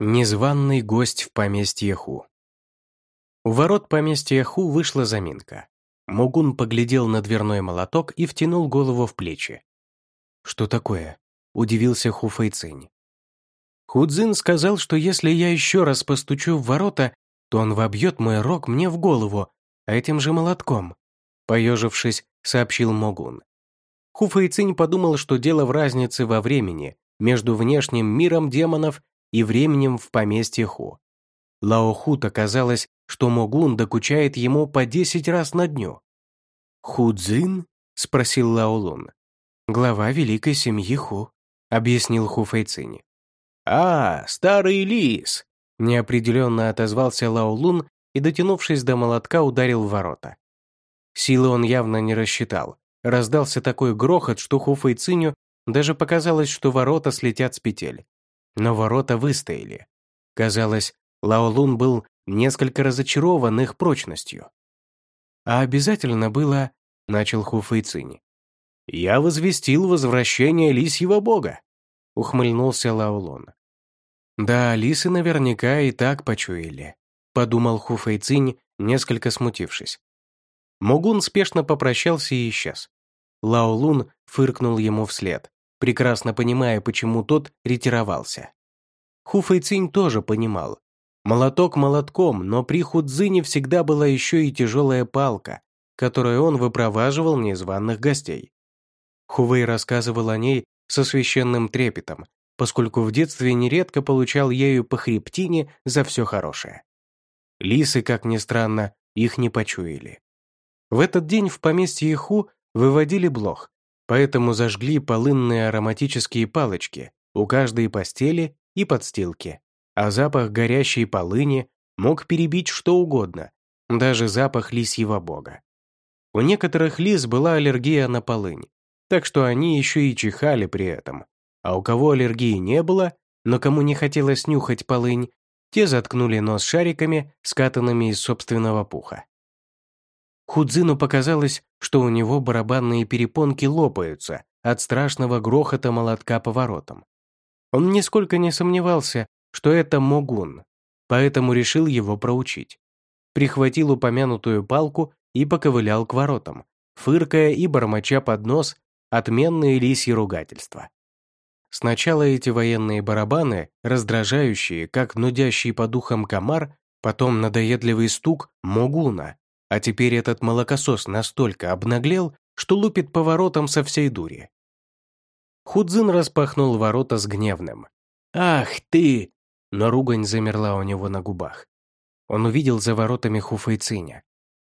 Незваный гость в поместье Ху. У ворот поместья Ху вышла заминка. Могун поглядел на дверной молоток и втянул голову в плечи. «Что такое?» – удивился Ху Фэйцинь. Худзин сказал, что если я еще раз постучу в ворота, то он вобьет мой рог мне в голову этим же молотком», – поежившись, сообщил Могун. Ху Фэйцинь подумал, что дело в разнице во времени между внешним миром демонов и временем в поместье Ху. Лао Хута казалось, что Могун докучает ему по десять раз на дню. «Худзин?» – спросил Лао Лун. «Глава великой семьи Ху», – объяснил Ху Фэйцинь. «А, старый лис!» – неопределенно отозвался Лао Лун и, дотянувшись до молотка, ударил в ворота. Силы он явно не рассчитал. Раздался такой грохот, что Ху Фэйциню даже показалось, что ворота слетят с петель но ворота выстояли. Казалось, Лао Лун был несколько разочарован их прочностью. «А обязательно было...» — начал Ху Фэйцинь. «Я возвестил возвращение лисьего бога», — ухмыльнулся Лао Лун. «Да, лисы наверняка и так почуяли», — подумал Ху Фэйцинь, несколько смутившись. Могун спешно попрощался и исчез. Лао Лун фыркнул ему вслед прекрасно понимая, почему тот ретировался. Ху Фэйцинь тоже понимал. Молоток молотком, но при Худзине всегда была еще и тяжелая палка, которой он выпроваживал незваных гостей. Хувей рассказывал о ней со священным трепетом, поскольку в детстве нередко получал ею по хребтине за все хорошее. Лисы, как ни странно, их не почуяли. В этот день в поместье Ху выводили блох, поэтому зажгли полынные ароматические палочки у каждой постели и подстилки, а запах горящей полыни мог перебить что угодно, даже запах лисьего бога. У некоторых лис была аллергия на полынь, так что они еще и чихали при этом, а у кого аллергии не было, но кому не хотелось нюхать полынь, те заткнули нос шариками, скатанными из собственного пуха. Худзину показалось, что у него барабанные перепонки лопаются от страшного грохота молотка по воротам. Он нисколько не сомневался, что это Могун, поэтому решил его проучить. Прихватил упомянутую палку и поковылял к воротам, фыркая и бормоча под нос отменные лисьи ругательства. Сначала эти военные барабаны, раздражающие, как нудящий по духам комар, потом надоедливый стук Могуна, а теперь этот молокосос настолько обнаглел, что лупит поворотом со всей дури. Худзин распахнул ворота с гневным. «Ах ты!» Но ругань замерла у него на губах. Он увидел за воротами Хуфайциня.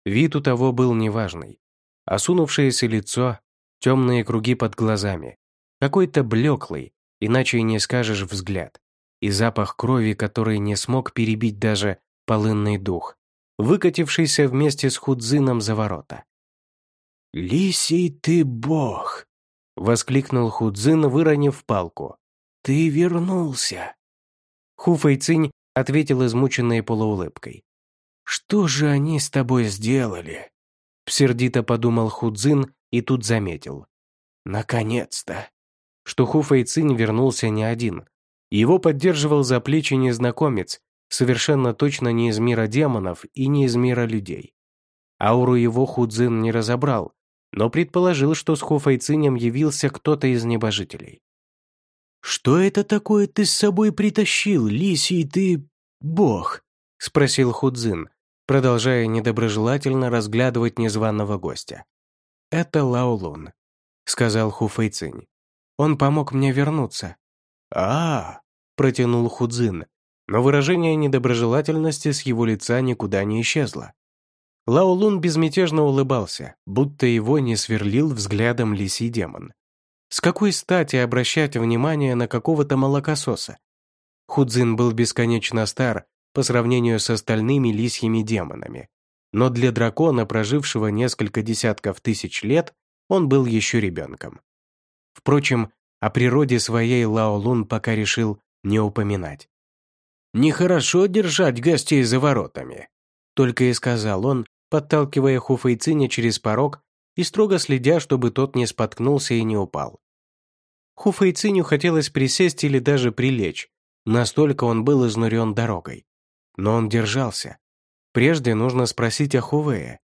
Вид у того был неважный. Осунувшееся лицо, темные круги под глазами, какой-то блеклый, иначе и не скажешь взгляд, и запах крови, который не смог перебить даже полынный дух выкатившийся вместе с Худзином за ворота. «Лисий ты бог!» — воскликнул Худзин, выронив палку. «Ты вернулся!» Ху Фэйцинь ответил измученной полуулыбкой. «Что же они с тобой сделали?» Сердито подумал Худзин и тут заметил. «Наконец-то!» Что Ху Фэйцинь вернулся не один. Его поддерживал за плечи незнакомец, совершенно точно не из мира демонов и не из мира людей. Ауру его Худзин не разобрал, но предположил, что с Хуфайцинем явился кто-то из небожителей. «Что это такое ты с собой притащил, лисий ты... бог?» — спросил Худзин, продолжая недоброжелательно разглядывать незваного гостя. «Это Лаолун», — сказал Хуфайцинь. «Он помог мне вернуться». «А-а-а», протянул Худзин, но выражение недоброжелательности с его лица никуда не исчезло. Лао Лун безмятежно улыбался, будто его не сверлил взглядом лисий демон. С какой стати обращать внимание на какого-то молокососа? Худзин был бесконечно стар по сравнению с остальными лисьими демонами, но для дракона, прожившего несколько десятков тысяч лет, он был еще ребенком. Впрочем, о природе своей Лао Лун пока решил не упоминать. «Нехорошо держать гостей за воротами», — только и сказал он, подталкивая Хуфейциня через порог и строго следя, чтобы тот не споткнулся и не упал. Хуфейциню хотелось присесть или даже прилечь, Настолько он был изнурен дорогой. Но он держался. Прежде нужно спросить о Хувее.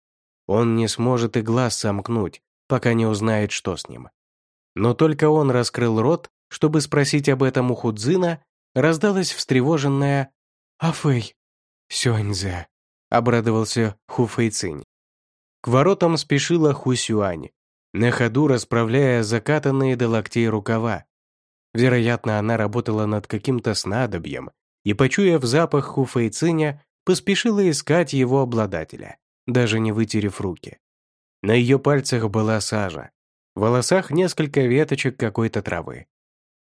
Он не сможет и глаз сомкнуть, пока не узнает, что с ним. Но только он раскрыл рот, чтобы спросить об этом у Худзина, раздалась встревоженная «Афэй, сюаньзе», — обрадовался Хуфэйцинь. К воротам спешила Хусюань, на ходу расправляя закатанные до локтей рукава. Вероятно, она работала над каким-то снадобьем и, почуяв запах Хуфэйциня, поспешила искать его обладателя, даже не вытерев руки. На ее пальцах была сажа, в волосах несколько веточек какой-то травы.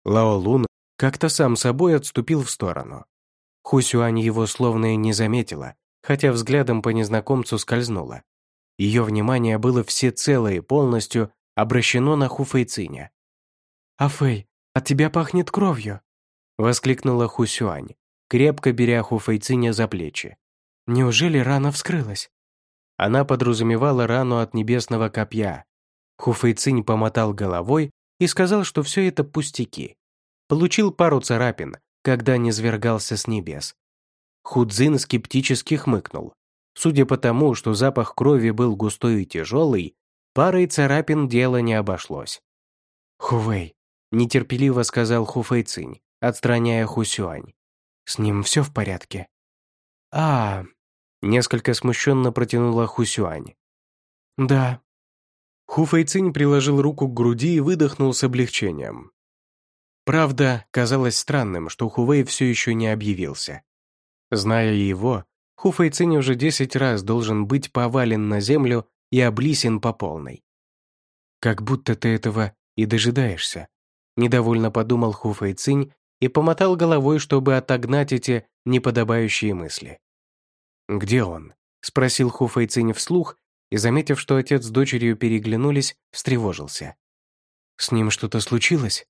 Лао Лун как-то сам собой отступил в сторону. Хусюань его словно и не заметила, хотя взглядом по незнакомцу скользнула. Ее внимание было всецело и полностью обращено на Хуфэйциня. «Афэй, от тебя пахнет кровью!» — воскликнула Хусюань, крепко беря Хуфэйциня за плечи. «Неужели рана вскрылась?» Она подразумевала рану от небесного копья. Хуфэйцинь помотал головой и сказал, что все это пустяки. Получил пару царапин, когда не свергался с небес. Худзин скептически хмыкнул. Судя по тому, что запах крови был густой и тяжелый, парой царапин дело не обошлось. «Хувей», — нетерпеливо сказал Хуфэй Цинь, отстраняя Хусюань. «С ним все в порядке?» «А...» — несколько смущенно протянула Хусюань. «Да». Хуфэй Цинь приложил руку к груди и выдохнул с облегчением. Правда, казалось странным, что Хувей все еще не объявился. Зная его, Ху Фэйцинь уже десять раз должен быть повален на землю и облисен по полной. «Как будто ты этого и дожидаешься», — недовольно подумал Ху Фэйцинь и помотал головой, чтобы отогнать эти неподобающие мысли. «Где он?» — спросил Ху Фэйцинь вслух и, заметив, что отец с дочерью переглянулись, встревожился. «С ним что-то случилось?»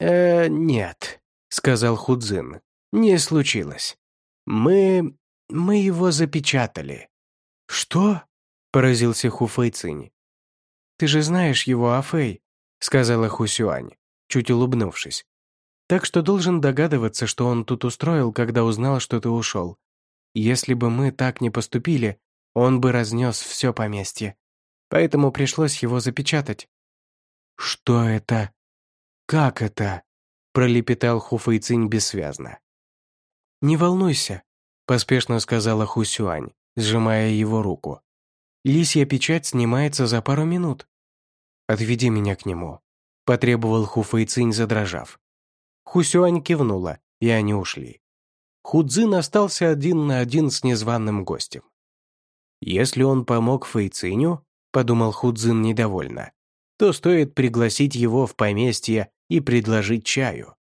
«Э, нет», — сказал Худзин. «Не случилось. Мы мы его запечатали». «Что?» — поразился Хуфэй Цинь. «Ты же знаешь его, Афэй», — сказала Хусюань, чуть улыбнувшись. «Так что должен догадываться, что он тут устроил, когда узнал, что ты ушел. Если бы мы так не поступили, он бы разнес все поместье. Поэтому пришлось его запечатать». «Что это? Как это?» — пролепетал Хуфэйцинь бессвязно. «Не волнуйся, поспешно сказала Хусюань, сжимая его руку. «Лисья печать снимается за пару минут». «Отведи меня к нему», — потребовал Хуфэйцинь, задрожав. Хусюань кивнула, и они ушли. Худзин остался один на один с незваным гостем. «Если он помог Фэйциню», — подумал Худзин недовольно, то стоит пригласить его в поместье и предложить чаю.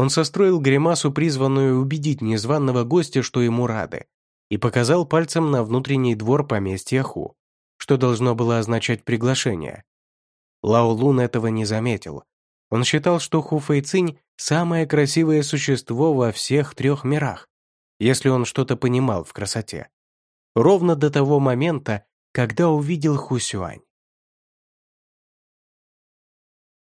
Он состроил гримасу, призванную убедить незваного гостя, что ему рады, и показал пальцем на внутренний двор поместья Ху, что должно было означать приглашение. Лао Лун этого не заметил. Он считал, что Ху Фэйцинь – самое красивое существо во всех трех мирах, если он что-то понимал в красоте. Ровно до того момента, когда увидел Ху Сюань.